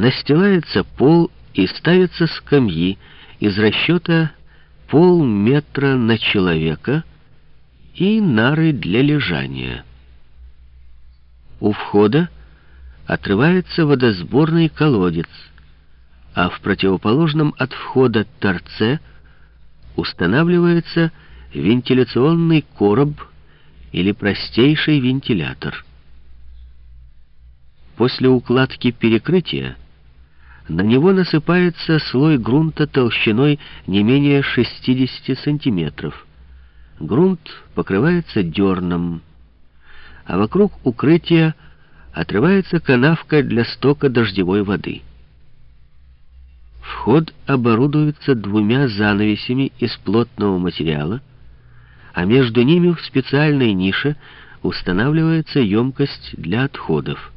Настилается пол и ставятся скамьи из расчета полметра на человека и нары для лежания. У входа отрывается водосборный колодец, а в противоположном от входа торце устанавливается вентиляционный короб или простейший вентилятор. После укладки перекрытия на него насыпается слой грунта толщиной не менее 60 сантиметров. Грунт покрывается дерном, а вокруг укрытия отрывается канавка для стока дождевой воды. Вход оборудуется двумя занавесями из плотного материала, а между ними в специальной нише устанавливается емкость для отходов.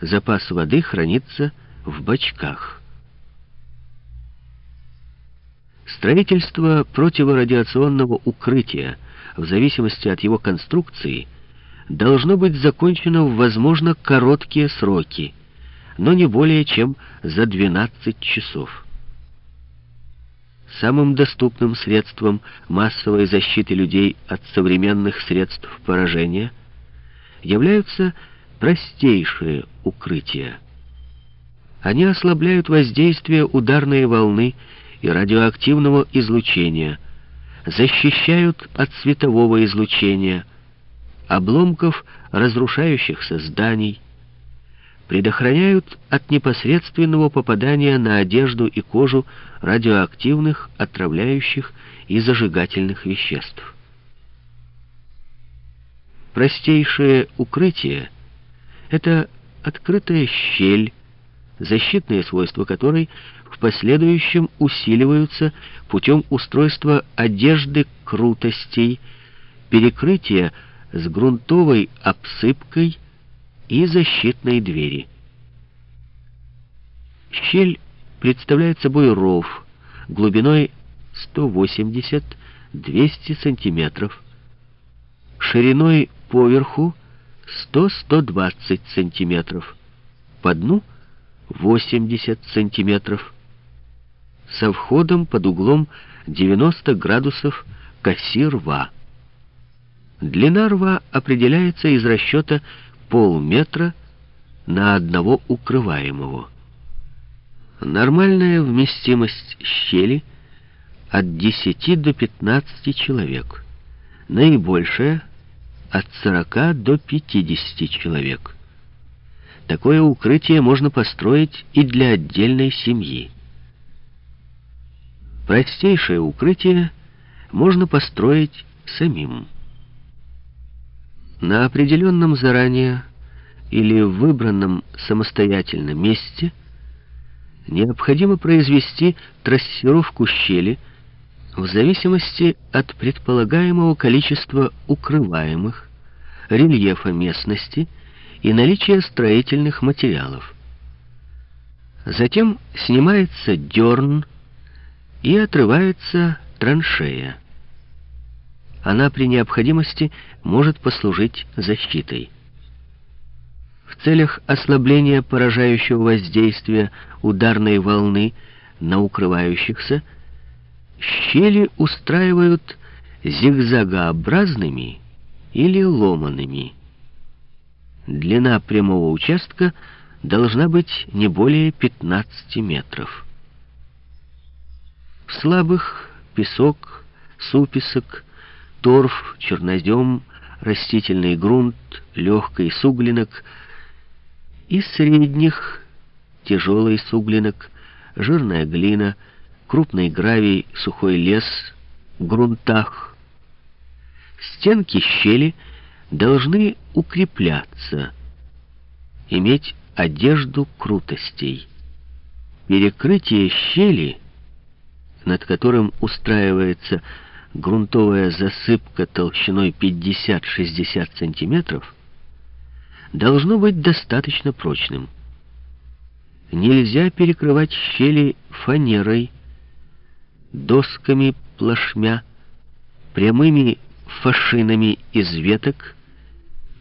Запас воды хранится в бачках. Строительство противорадиационного укрытия, в зависимости от его конструкции, должно быть закончено в, возможно, короткие сроки, но не более чем за 12 часов. Самым доступным средством массовой защиты людей от современных средств поражения являются простейшие укрытия. Они ослабляют воздействие ударной волны и радиоактивного излучения, защищают от светового излучения, обломков разрушающихся зданий, предохраняют от непосредственного попадания на одежду и кожу радиоактивных, отравляющих и зажигательных веществ. Простейшее укрытие — это открытая щель, защитные свойства которой в последующем усиливаются путем устройства одежды крутостей, перекрытия с грунтовой обсыпкой и защитной двери. Щель представляет собой ров глубиной 180-200 сантиметров, шириной поверху 100-120 сантиметров, по дну — 80 сантиметров, со входом под углом 90 градусов к оси рва. Длина рва определяется из расчета полметра на одного укрываемого. Нормальная вместимость щели от 10 до 15 человек, наибольшая от 40 до 50 человек. Такое укрытие можно построить и для отдельной семьи. Простейшее укрытие можно построить самим. На определенном заранее или выбранном самостоятельно месте необходимо произвести трассировку щели в зависимости от предполагаемого количества укрываемых, рельефа местности и наличие строительных материалов. Затем снимается дерн и отрывается траншея. Она при необходимости может послужить защитой. В целях ослабления поражающего воздействия ударной волны на укрывающихся щели устраивают зигзагообразными или ломаными. Длина прямого участка должна быть не более 15 метров. В слабых песок, супесок, торф, чернозем, растительный грунт, легкий суглинок и средних тяжелый суглинок, жирная глина, крупный гравий, сухой лес, грунтах. Стенки щели — должны укрепляться, иметь одежду крутостей. Перекрытие щели, над которым устраивается грунтовая засыпка толщиной 50-60 сантиметров, должно быть достаточно прочным. Нельзя перекрывать щели фанерой, досками плашмя, прямыми фашинами из веток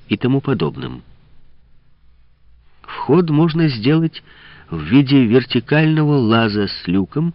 и тому подобным. Вход можно сделать в виде вертикального лаза с люком,